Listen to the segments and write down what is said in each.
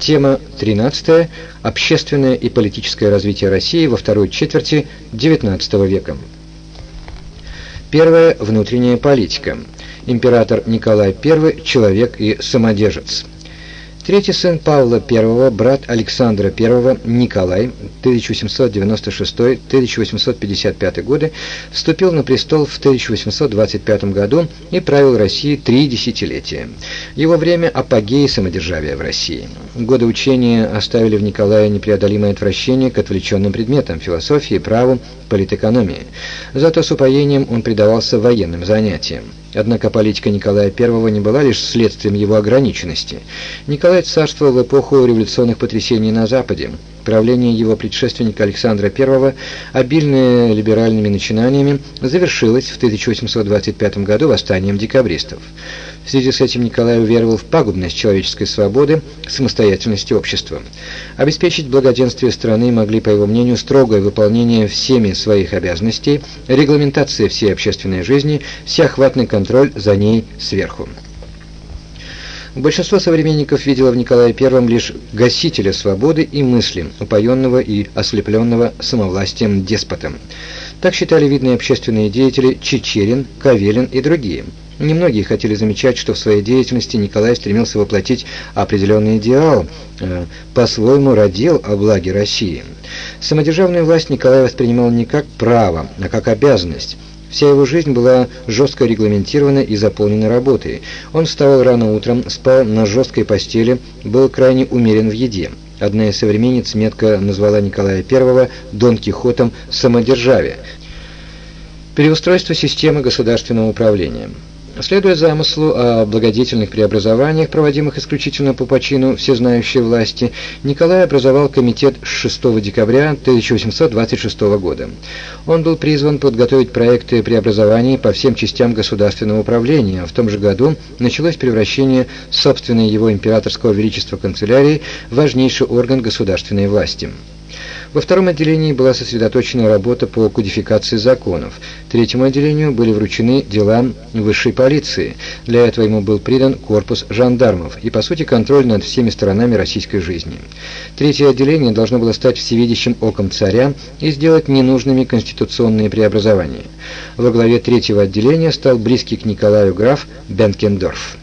Тема 13. Общественное и политическое развитие России во второй четверти XIX века. Первая. Внутренняя политика. Император Николай I – человек и самодержец. Третий сын Павла I, брат Александра I, Николай, 1896-1855 годы, вступил на престол в 1825 году и правил Россией три десятилетия. Его время – апогей самодержавия в России. Годы учения оставили в Николае непреодолимое отвращение к отвлеченным предметам – философии, праву, политэкономии. Зато с упоением он предавался военным занятиям. Однако политика Николая I не была лишь следствием его ограниченности. Николай царствовал в эпоху революционных потрясений на Западе. Правление его предшественника Александра I, обильное либеральными начинаниями, завершилось в 1825 году восстанием декабристов. В связи с этим Николай уверовал в пагубность человеческой свободы, самостоятельности общества. Обеспечить благоденствие страны могли, по его мнению, строгое выполнение всеми своих обязанностей, регламентация всей общественной жизни, всеохватный контроль за ней сверху. Большинство современников видело в Николае I лишь гасителя свободы и мысли, упоенного и ослепленного самовластием деспотом. Так считали видные общественные деятели Чечерин, Кавелин и другие. Немногие хотели замечать, что в своей деятельности Николай стремился воплотить определенный идеал, э, по-своему родил о благе России. Самодержавную власть Николай воспринимал не как право, а как обязанность. Вся его жизнь была жестко регламентирована и заполнена работой. Он вставал рано утром, спал на жесткой постели, был крайне умерен в еде. Одна из современниц метко назвала Николая I Дон Кихотом самодержавия. Переустройство системы государственного управления. Следуя замыслу о благодетельных преобразованиях, проводимых исключительно по почину всезнающей власти, Николай образовал комитет 6 декабря 1826 года. Он был призван подготовить проекты преобразований по всем частям государственного управления. В том же году началось превращение собственной его императорского величества канцелярии в важнейший орган государственной власти. Во втором отделении была сосредоточена работа по кодификации законов. Третьему отделению были вручены дела высшей полиции. Для этого ему был придан корпус жандармов и, по сути, контроль над всеми сторонами российской жизни. Третье отделение должно было стать всевидящим оком царя и сделать ненужными конституционные преобразования. Во главе третьего отделения стал близкий к Николаю граф Бенкендорф.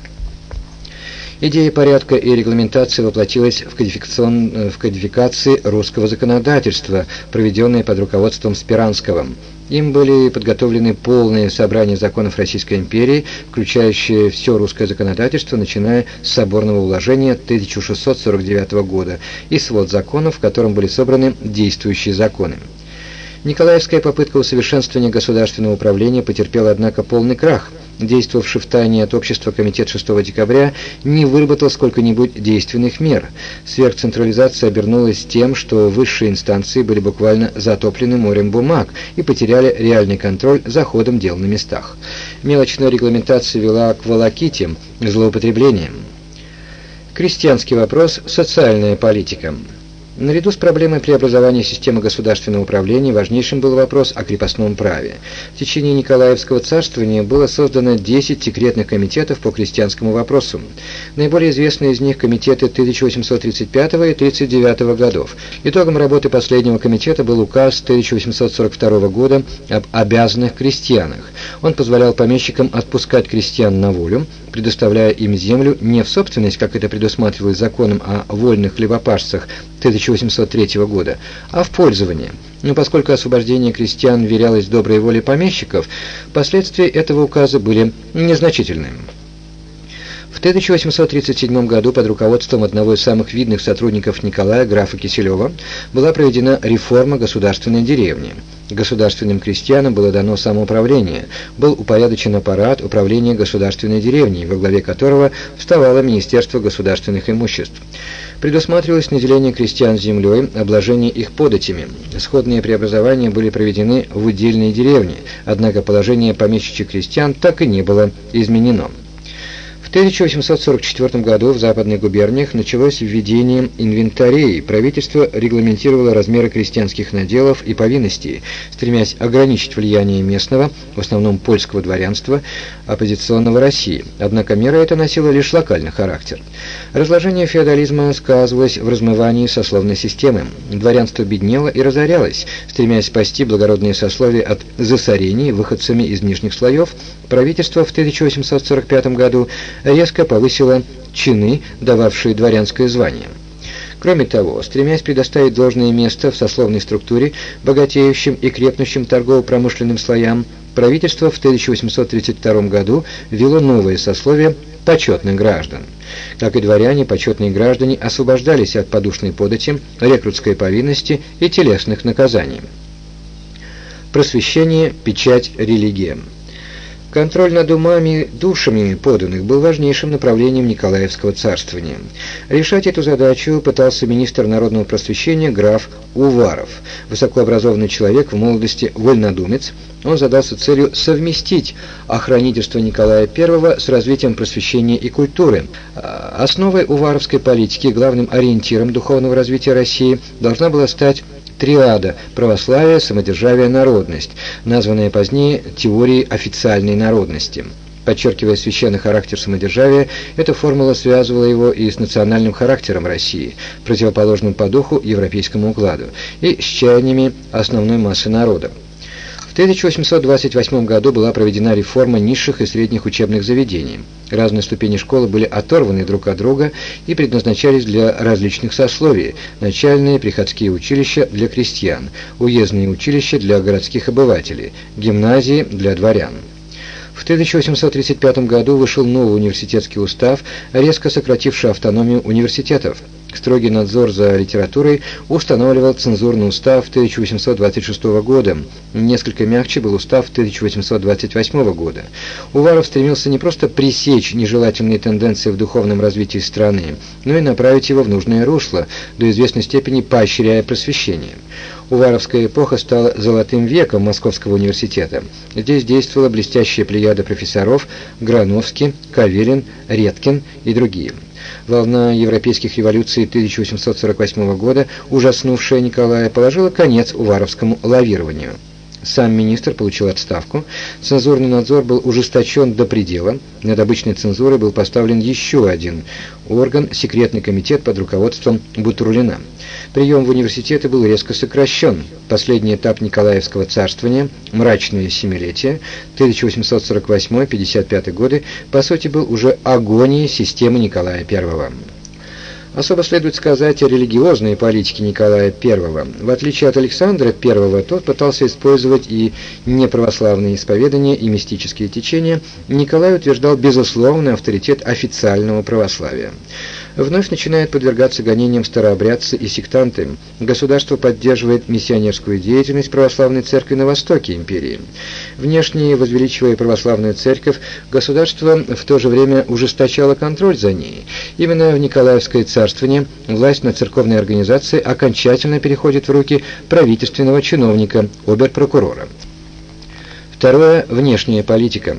Идея порядка и регламентации воплотилась в, кодификацион... в кодификации русского законодательства, проведенной под руководством Спиранского. Им были подготовлены полные собрания законов Российской империи, включающие все русское законодательство, начиная с соборного уложения 1649 года, и свод законов, в котором были собраны действующие законы. Николаевская попытка усовершенствования государственного управления потерпела, однако, полный крах – действовавший в тайне от общества комитет 6 декабря, не выработал сколько-нибудь действенных мер. Сверхцентрализация обернулась тем, что высшие инстанции были буквально затоплены морем бумаг и потеряли реальный контроль за ходом дел на местах. Мелочная регламентация вела к волокитям, злоупотреблениям. Крестьянский вопрос – социальная политика. Наряду с проблемой преобразования системы государственного управления важнейшим был вопрос о крепостном праве. В течение Николаевского царствования было создано 10 секретных комитетов по крестьянскому вопросу. Наиболее известные из них комитеты 1835 и 1839 годов. Итогом работы последнего комитета был указ 1842 года об обязанных крестьянах. Он позволял помещикам отпускать крестьян на волю, предоставляя им землю не в собственность, как это предусматривалось законом о вольных хлебопашцах 1803 года, а в пользование. Но поскольку освобождение крестьян верялось доброй воле помещиков, последствия этого указа были незначительными. В 1837 году под руководством одного из самых видных сотрудников Николая, графа Киселева, была проведена реформа государственной деревни. Государственным крестьянам было дано самоуправление, был упорядочен аппарат управления государственной деревней, во главе которого вставало Министерство государственных имуществ. Предусматривалось наделение крестьян землей, обложение их податями. Сходные преобразования были проведены в удельной деревне, однако положение помещичьих крестьян так и не было изменено. В 1844 году в западных губерниях началось введение инвентарей. Правительство регламентировало размеры крестьянских наделов и повинностей, стремясь ограничить влияние местного, в основном польского дворянства, оппозиционного России. Однако мера эта носила лишь локальный характер. Разложение феодализма сказывалось в размывании сословной системы. Дворянство беднело и разорялось, стремясь спасти благородные сословия от засорений выходцами из нижних слоев, правительство в 1845 году резко повысила чины, дававшие дворянское звание. Кроме того, стремясь предоставить должное место в сословной структуре богатеющим и крепнущим торгово-промышленным слоям, правительство в 1832 году ввело новое сословие почетных граждан. Как и дворяне, почетные граждане освобождались от подушной подати, рекрутской повинности и телесных наказаний. Просвещение, печать, религия. Контроль над умами, душами поданных был важнейшим направлением Николаевского царствования. Решать эту задачу пытался министр народного просвещения граф Уваров. Высокообразованный человек, в молодости вольнодумец, он задался целью совместить охранительство Николая I с развитием просвещения и культуры. Основой уваровской политики, главным ориентиром духовного развития России, должна была стать триада – православие, самодержавие, народность, названная позднее теорией официальной народности. Подчеркивая священный характер самодержавия, эта формула связывала его и с национальным характером России, противоположным по духу европейскому укладу, и с чаяниями основной массы народа. В 1828 году была проведена реформа низших и средних учебных заведений. Разные ступени школы были оторваны друг от друга и предназначались для различных сословий. Начальные приходские училища для крестьян, уездные училища для городских обывателей, гимназии для дворян. В 1835 году вышел новый университетский устав, резко сокративший автономию университетов. Строгий надзор за литературой устанавливал цензурный устав 1826 года. Несколько мягче был устав 1828 года. Уваров стремился не просто пресечь нежелательные тенденции в духовном развитии страны, но и направить его в нужное русло, до известной степени поощряя просвещение. Уваровская эпоха стала золотым веком Московского университета. Здесь действовала блестящая плеяда профессоров Грановский, Каверин, Редкин и другие. Волна европейских революций 1848 года, ужаснувшая Николая, положила конец уваровскому лавированию. Сам министр получил отставку, цензурный надзор был ужесточен до предела, над обычной цензурой был поставлен еще один орган, секретный комитет под руководством Бутурлина. Прием в университеты был резко сокращен. Последний этап Николаевского царствования, мрачное семилетие, 1848-55 годы, по сути был уже агонией системы Николая I. Особо следует сказать о религиозной политике Николая I. В отличие от Александра I, тот пытался использовать и неправославные исповедания, и мистические течения. Николай утверждал безусловный авторитет официального православия. Вновь начинают подвергаться гонениям старообрядцы и сектанты. Государство поддерживает миссионерскую деятельность православной церкви на востоке империи. Внешне возвеличивая православную церковь, государство в то же время ужесточало контроль за ней. Именно в Николаевское царствование власть над церковной организацией окончательно переходит в руки правительственного чиновника, оберпрокурора. Второе – внешняя политика.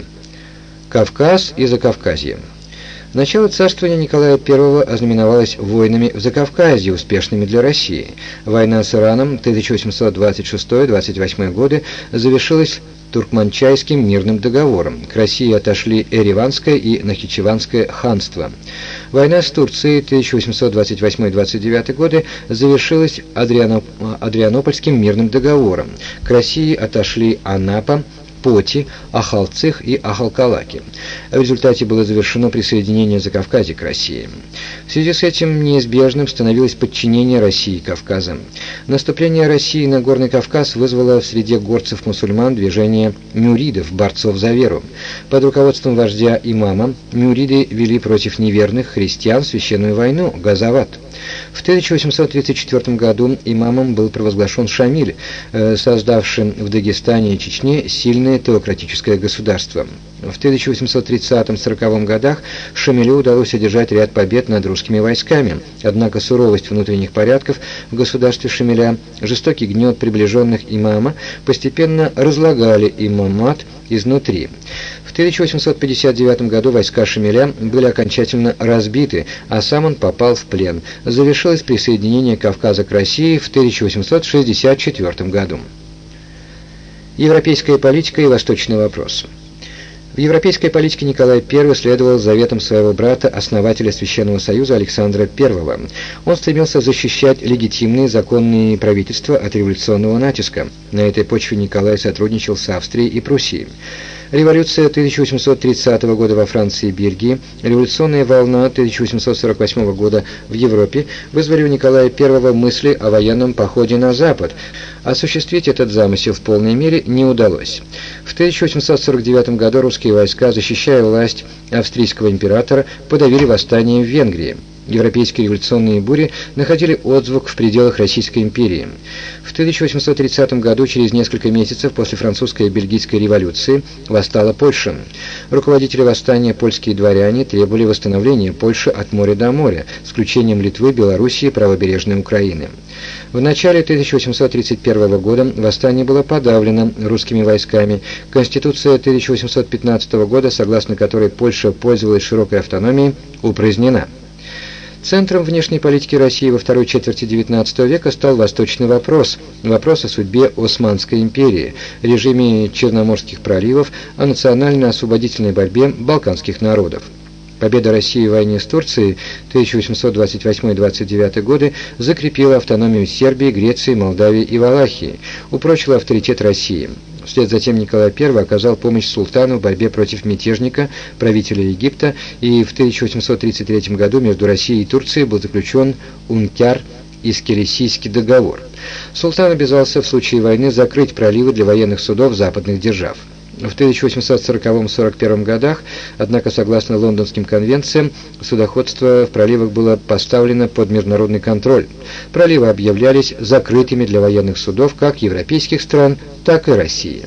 Кавказ и Закавказье. Начало царствования Николая I ознаменовалось войнами в Закавказье, успешными для России. Война с Ираном 1826-28 годы завершилась Туркманчайским мирным договором. К России отошли Эреванское и Нахичеванское ханство. Война с Турцией 1828-29 годы завершилась Адрианоп... Адрианопольским мирным договором. К России отошли Анапа, Поти, Ахалцих и Ахалкалаки. В результате было завершено присоединение Закавказья к России. В связи с этим неизбежным становилось подчинение России Кавказа. Наступление России на Горный Кавказ вызвало в среде горцев-мусульман движение мюридов, борцов за веру. Под руководством вождя имама мюриды вели против неверных христиан священную войну, Газават. В 1834 году имамом был провозглашен Шамиль, э, создавшим в Дагестане и Чечне сильное теократическое государство. В 1830-40 годах Шамилю удалось одержать ряд побед над русскими войсками, однако суровость внутренних порядков в государстве Шамиля, жестокий гнет приближенных имама постепенно разлагали имамат изнутри. В 1859 году войска Шамиля были окончательно разбиты, а сам он попал в плен. Завершилось присоединение Кавказа к России в 1864 году. Европейская политика и восточный вопрос. В европейской политике Николай I следовал заветам своего брата, основателя Священного Союза Александра I. Он стремился защищать легитимные законные правительства от революционного натиска. На этой почве Николай сотрудничал с Австрией и Пруссией. Революция 1830 года во Франции и Бельгии, революционная волна 1848 года в Европе вызвали у Николая I мысли о военном походе на Запад. Осуществить этот замысел в полной мере не удалось. В 1849 году русские войска, защищая власть австрийского императора, подавили восстание в Венгрии европейские революционные бури находили отзвук в пределах Российской империи. В 1830 году, через несколько месяцев после французской и бельгийской революции, восстала Польша. Руководители восстания, польские дворяне, требовали восстановления Польши от моря до моря, с включением Литвы, Белоруссии и правобережной Украины. В начале 1831 года восстание было подавлено русскими войсками. Конституция 1815 года, согласно которой Польша пользовалась широкой автономией, упразднена. Центром внешней политики России во второй четверти XIX века стал восточный вопрос, вопрос о судьбе Османской империи, режиме Черноморских проливов, о национально-освободительной борьбе балканских народов. Победа России в войне с Турцией 1828-29 годы закрепила автономию Сербии, Греции, Молдавии и Валахии, упрочила авторитет России. Вслед за тем Николай I оказал помощь султану в борьбе против мятежника, правителя Египта, и в 1833 году между Россией и Турцией был заключен Ункяр Искересийский договор. Султан обязался в случае войны закрыть проливы для военных судов западных держав. В 1840-41 годах, однако, согласно лондонским конвенциям, судоходство в проливах было поставлено под международный контроль. Проливы объявлялись закрытыми для военных судов как европейских стран, так и России.